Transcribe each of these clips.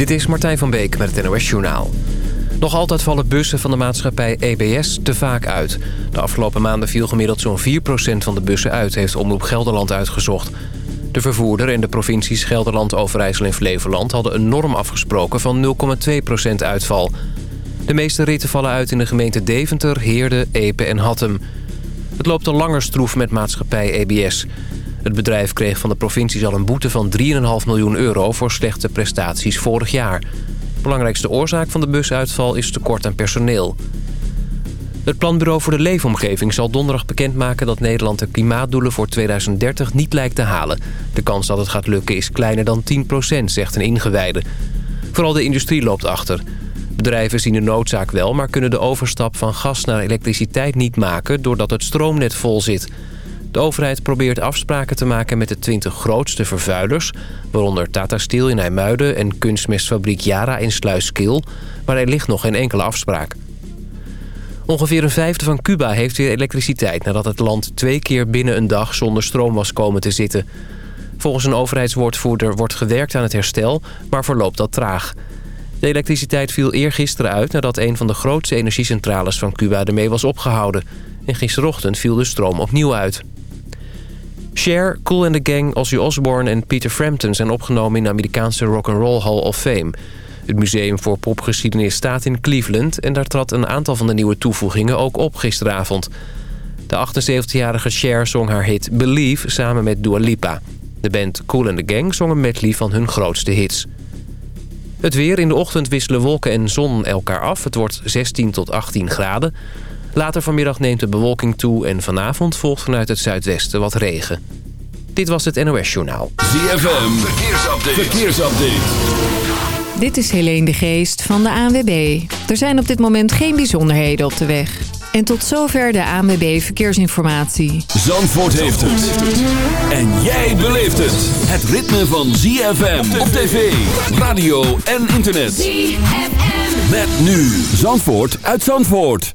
Dit is Martijn van Beek met het NOS Journaal. Nog altijd vallen bussen van de maatschappij EBS te vaak uit. De afgelopen maanden viel gemiddeld zo'n 4% van de bussen uit... heeft Omroep Gelderland uitgezocht. De vervoerder en de provincies Gelderland, Overijssel en Flevoland... hadden een norm afgesproken van 0,2% uitval. De meeste ritten vallen uit in de gemeente Deventer, Heerde, Epe en Hattem. Het loopt al langer stroef met maatschappij EBS... Het bedrijf kreeg van de provincies al een boete van 3,5 miljoen euro... voor slechte prestaties vorig jaar. Belangrijkste oorzaak van de busuitval is tekort aan personeel. Het Planbureau voor de Leefomgeving zal donderdag bekendmaken... dat Nederland de klimaatdoelen voor 2030 niet lijkt te halen. De kans dat het gaat lukken is kleiner dan 10% zegt een ingewijde. Vooral de industrie loopt achter. Bedrijven zien de noodzaak wel, maar kunnen de overstap van gas naar elektriciteit niet maken... doordat het stroomnet vol zit... De overheid probeert afspraken te maken met de 20 grootste vervuilers... waaronder Tata Steel in IJmuiden en kunstmestfabriek Yara in Sluiskil... maar er ligt nog geen enkele afspraak. Ongeveer een vijfde van Cuba heeft weer elektriciteit... nadat het land twee keer binnen een dag zonder stroom was komen te zitten. Volgens een overheidswoordvoerder wordt gewerkt aan het herstel... maar verloopt dat traag. De elektriciteit viel eergisteren uit nadat een van de grootste energiecentrales van Cuba ermee was opgehouden. En gisterochtend viel de stroom opnieuw uit. Cher, Cool and the Gang, Ozzy Osbourne en Peter Frampton... zijn opgenomen in de Amerikaanse Rock'n'Roll Hall of Fame. Het Museum voor Popgeschiedenis staat in Cleveland... en daar trad een aantal van de nieuwe toevoegingen ook op gisteravond. De 78-jarige Cher zong haar hit Believe samen met Dua Lipa. De band Cool and the Gang zong een medley van hun grootste hits. Het weer. In de ochtend wisselen wolken en zon elkaar af. Het wordt 16 tot 18 graden. Later vanmiddag neemt de bewolking toe en vanavond volgt vanuit het zuidwesten wat regen. Dit was het NOS Journaal. ZFM, verkeersupdate. verkeersupdate. Dit is Helene de Geest van de ANWB. Er zijn op dit moment geen bijzonderheden op de weg. En tot zover de ANWB Verkeersinformatie. Zandvoort heeft het. En jij beleeft het. Het ritme van ZFM op tv, radio en internet. ZFM. Met nu Zandvoort uit Zandvoort.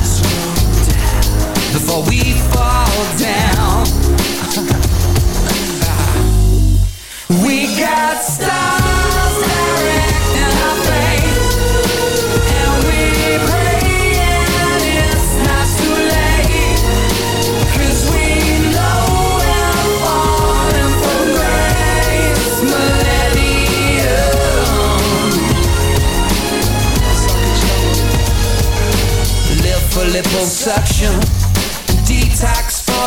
before we fall down. we got stars direct our and we pray it's not too we know we're for liposuction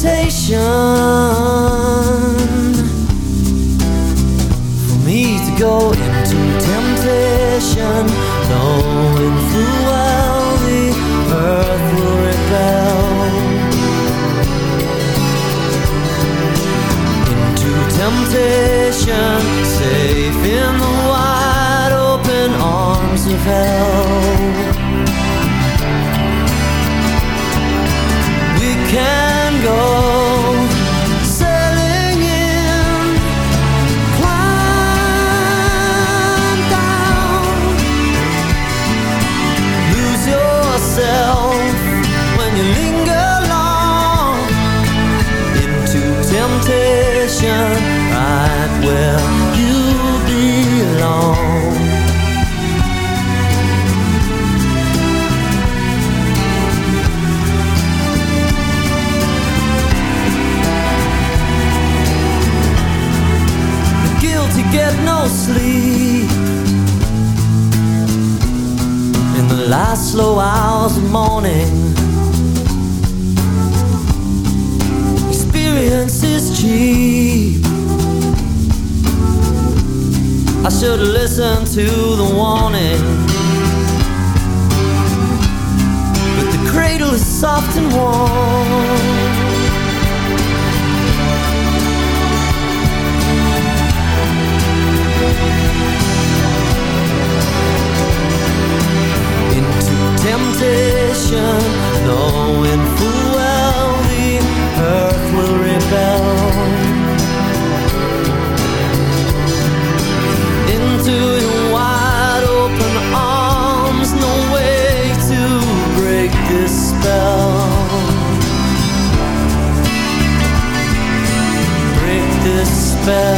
for spell.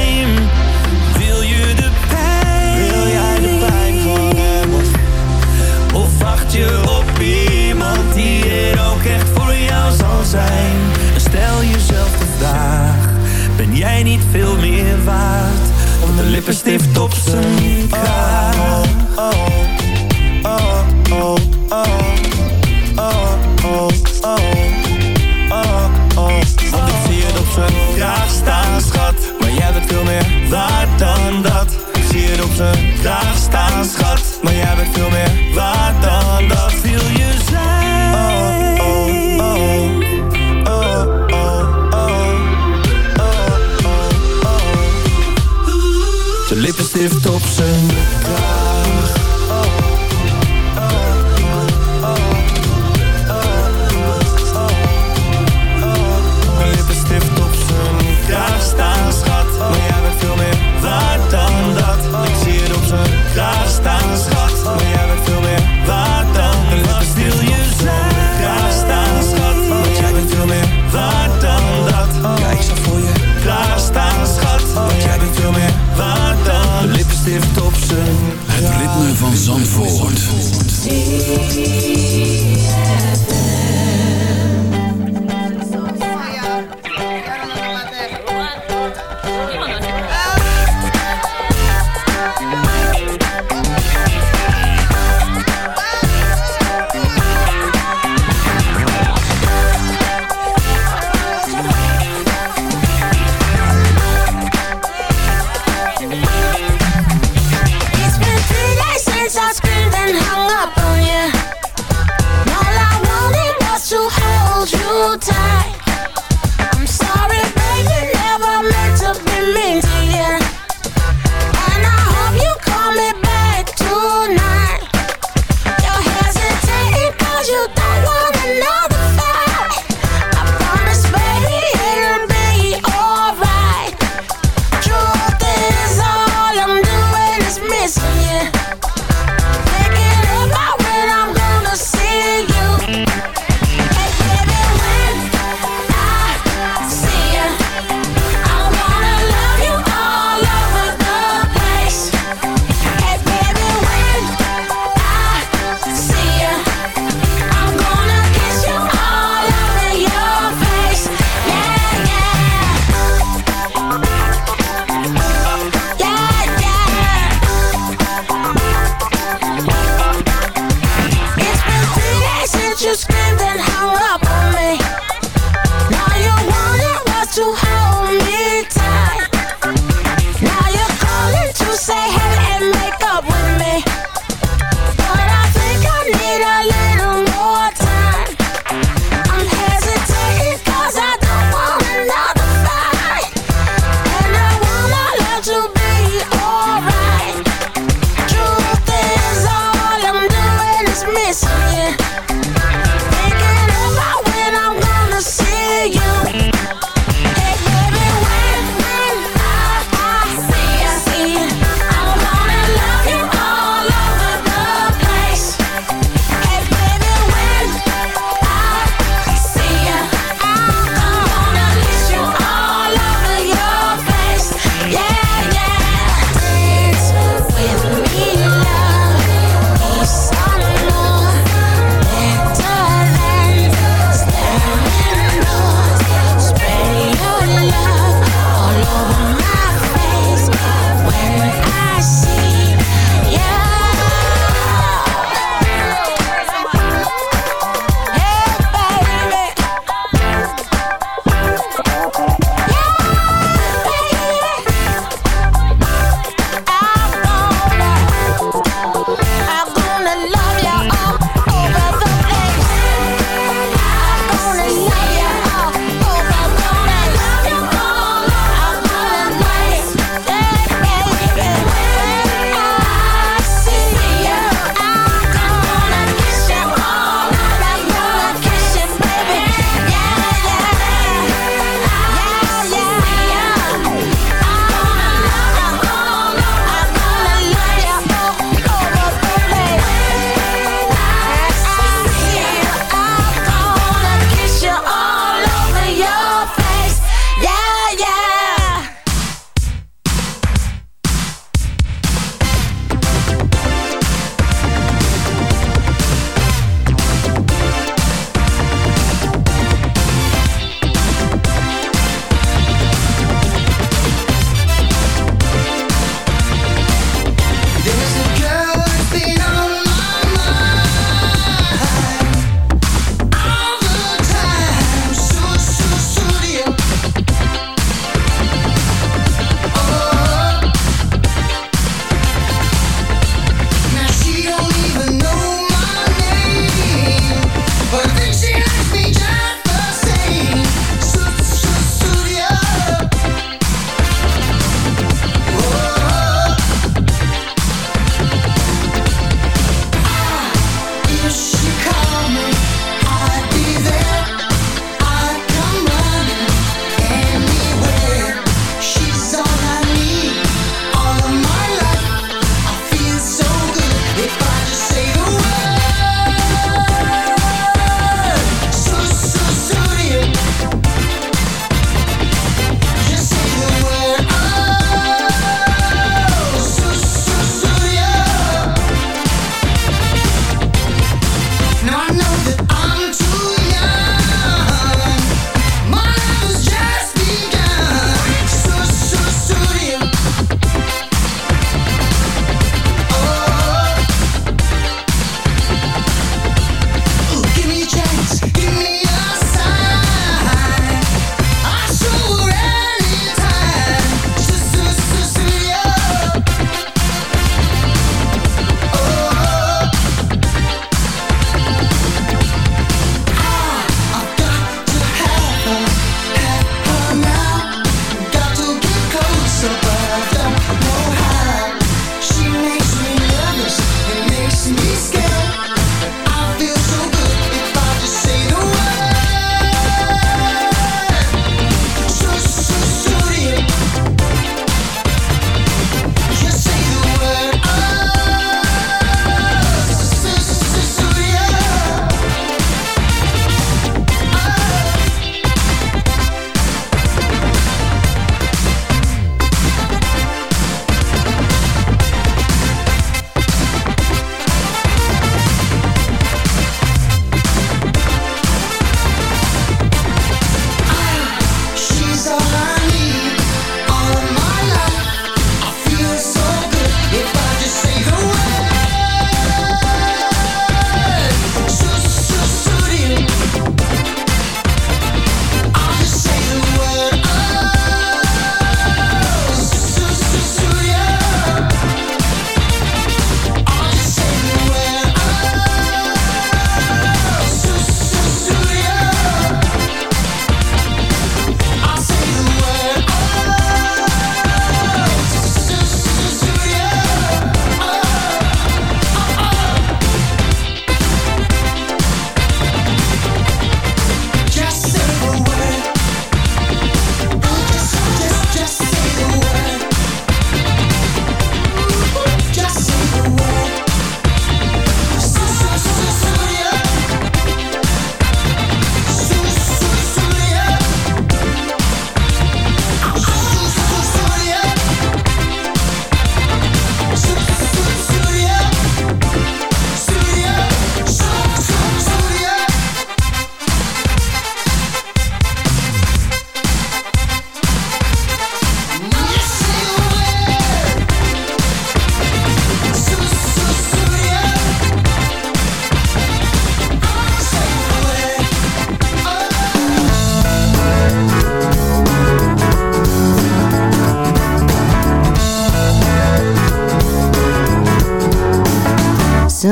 stift op zijn.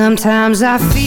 Sometimes I feel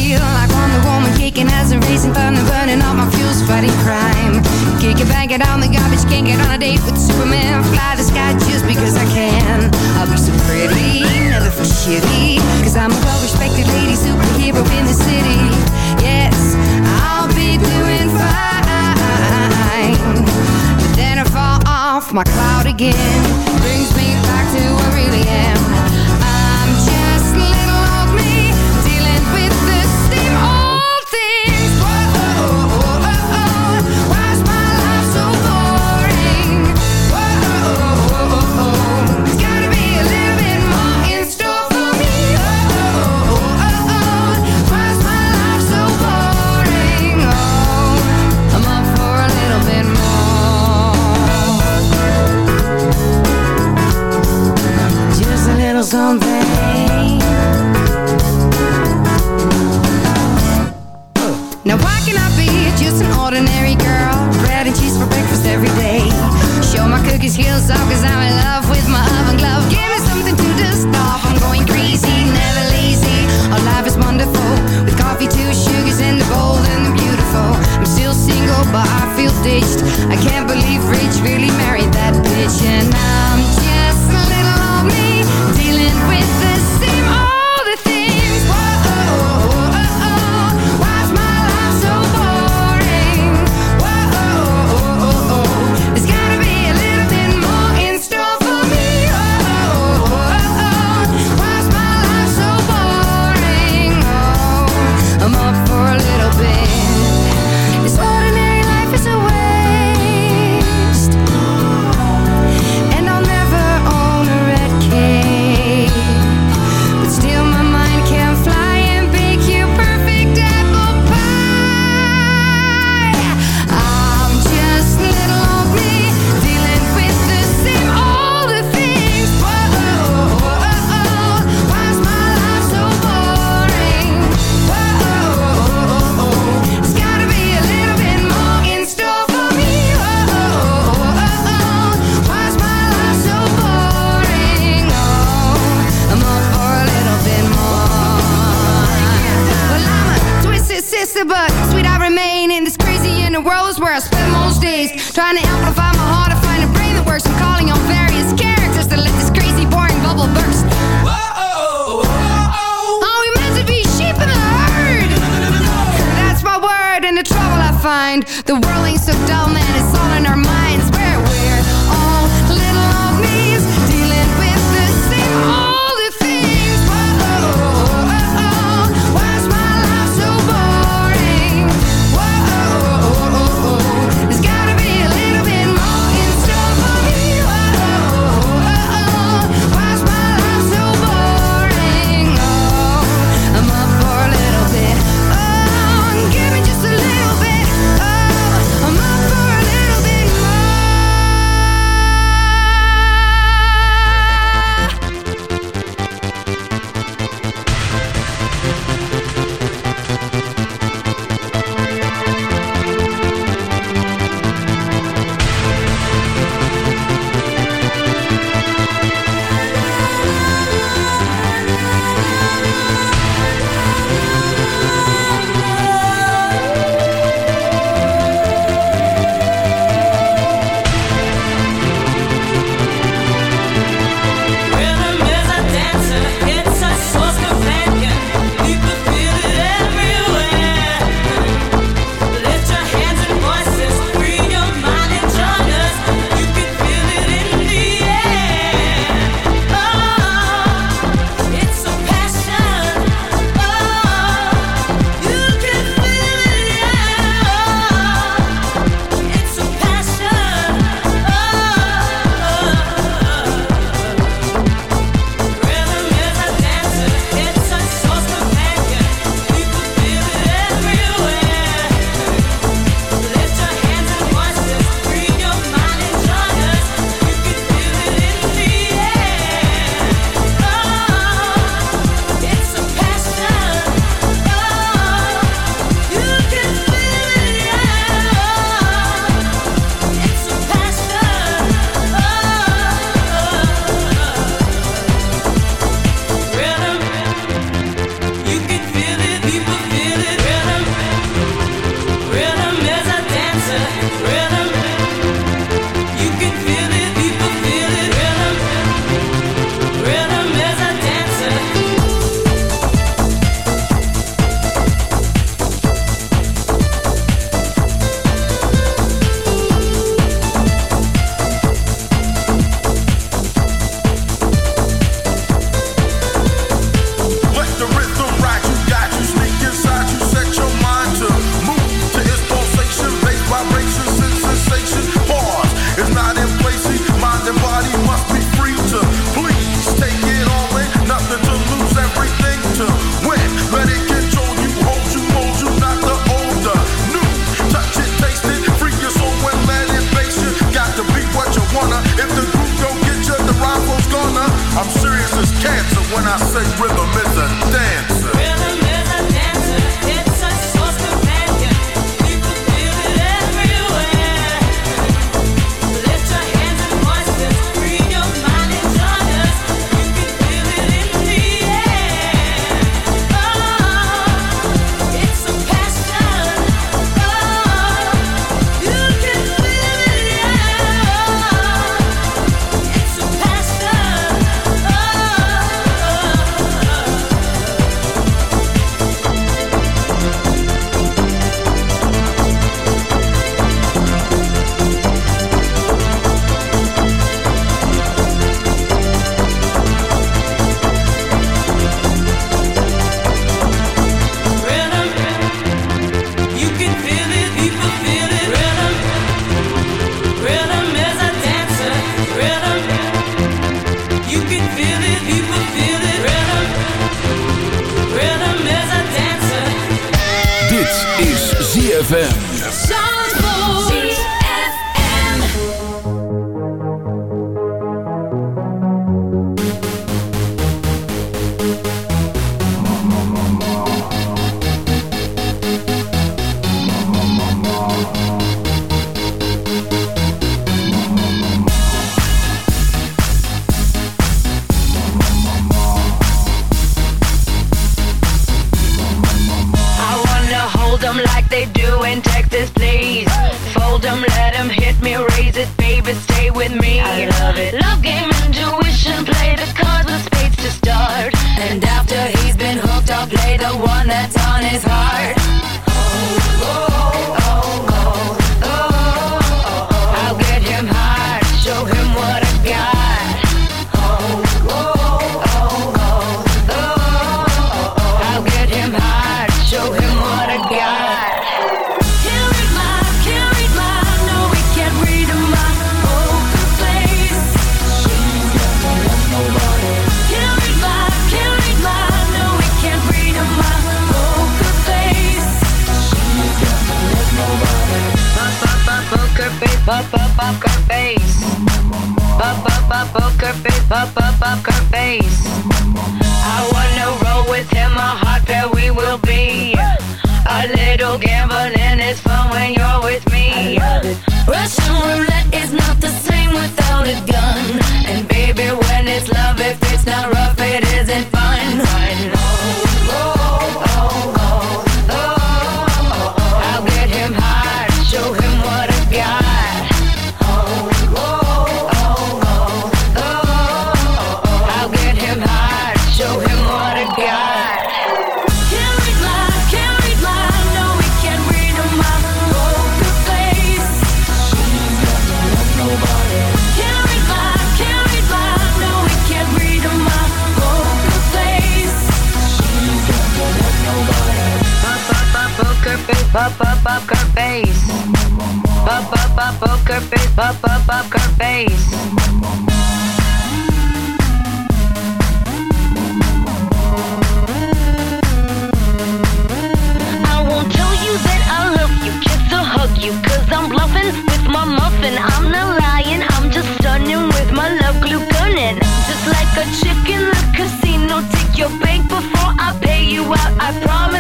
out, I promise.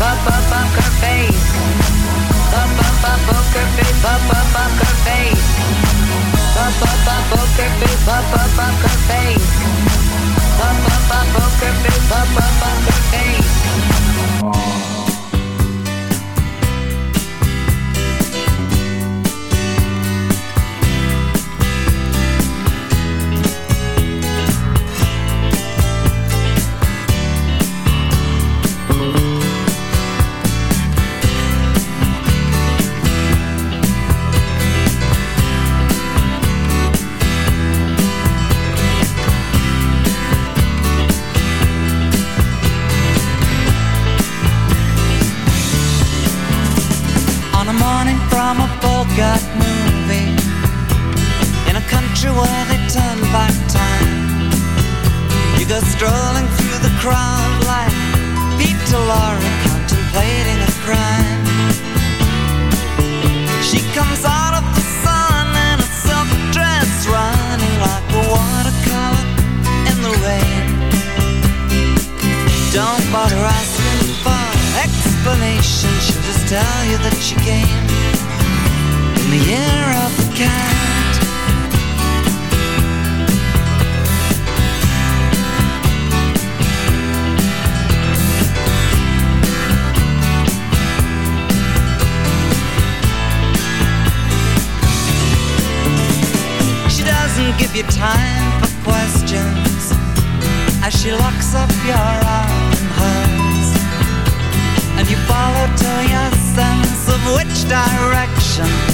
up, up, up her face. Up, up, up, poker face. Up, up, up poker face. Up, up, up, up face. Up, up, up her face. got moving in a country where they turn back time. You go strolling through the crowd like Peter Lorre contemplating a crime. She comes out of the sun in a silk dress, running like a watercolor in the rain. Don't bother asking for explanation. She'll just tell you that she came the year of the cat. She doesn't give you time for questions as she locks up your. And you follow sense of which direction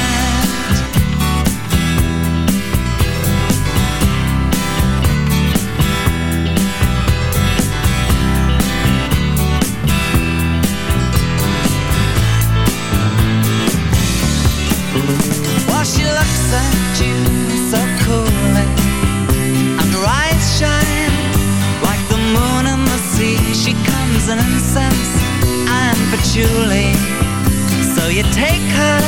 Take her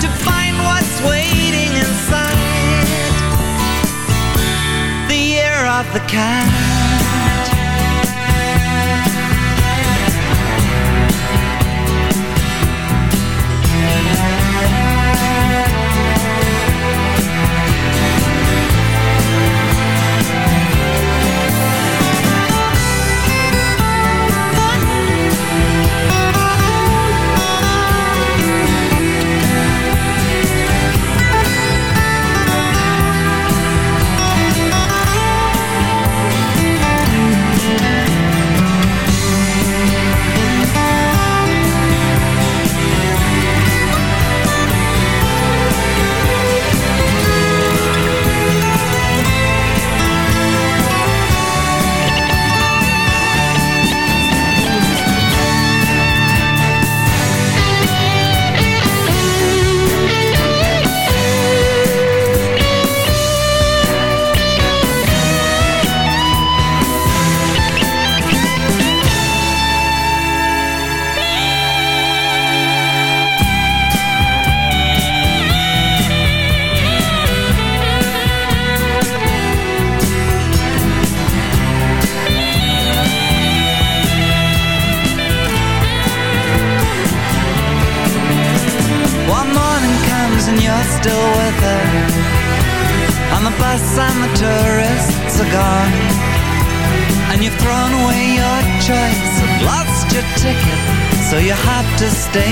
to find what's waiting inside the of the cat.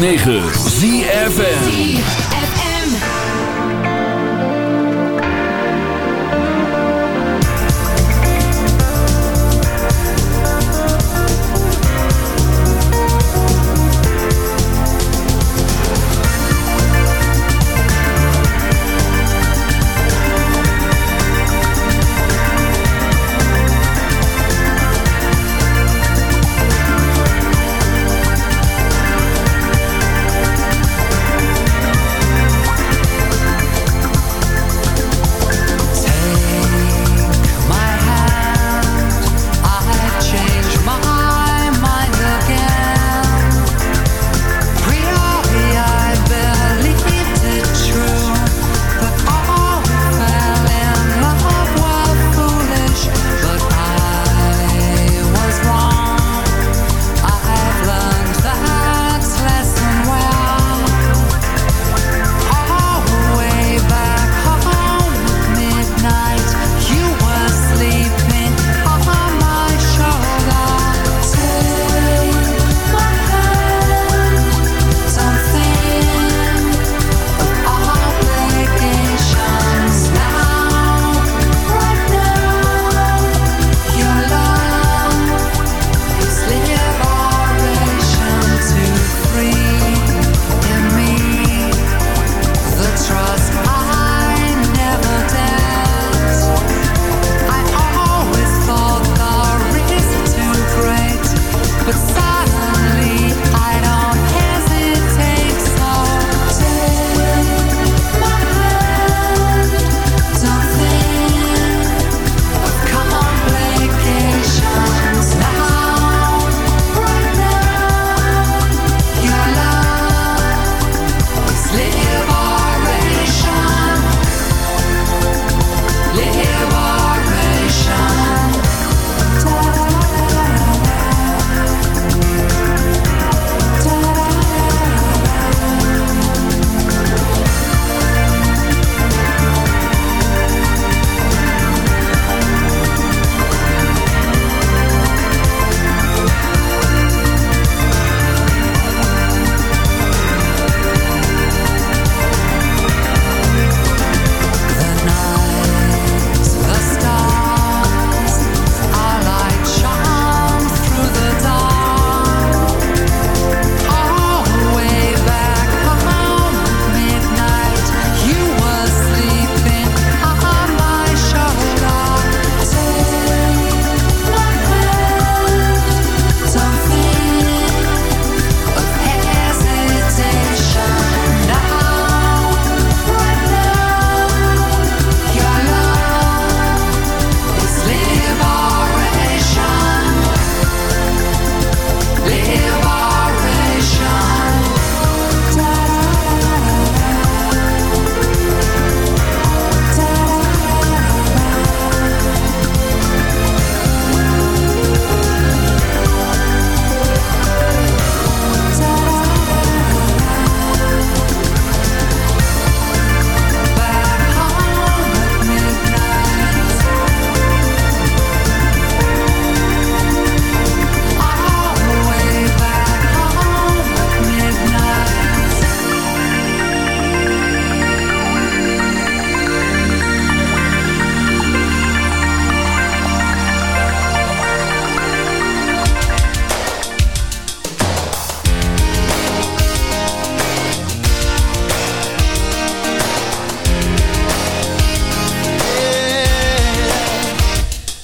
9.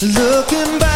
Looking back